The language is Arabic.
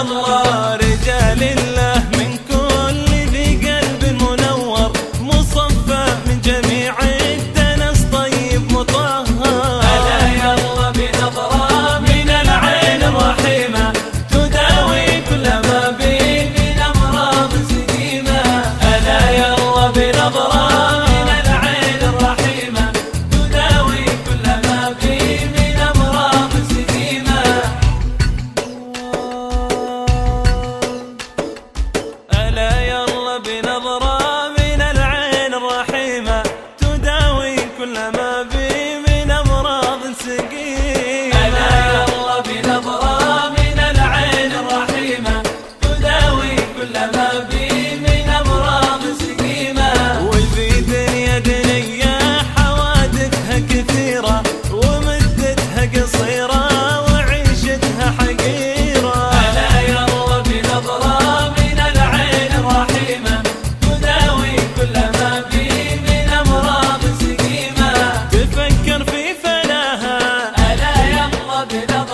الله بنظرة من العين الرحيمة. تداوي كل ما بي من أمراض سقيمة وذي دنيا دنيا حوادثها كثيرة ومدتها قصيرة وعيشتها حقيرة. ألا يرى بنظرة من العين الرحيمة. تداوي كل ما بي من أمراض سقيمة تفكر في فلاها. ألا يرى بنظرة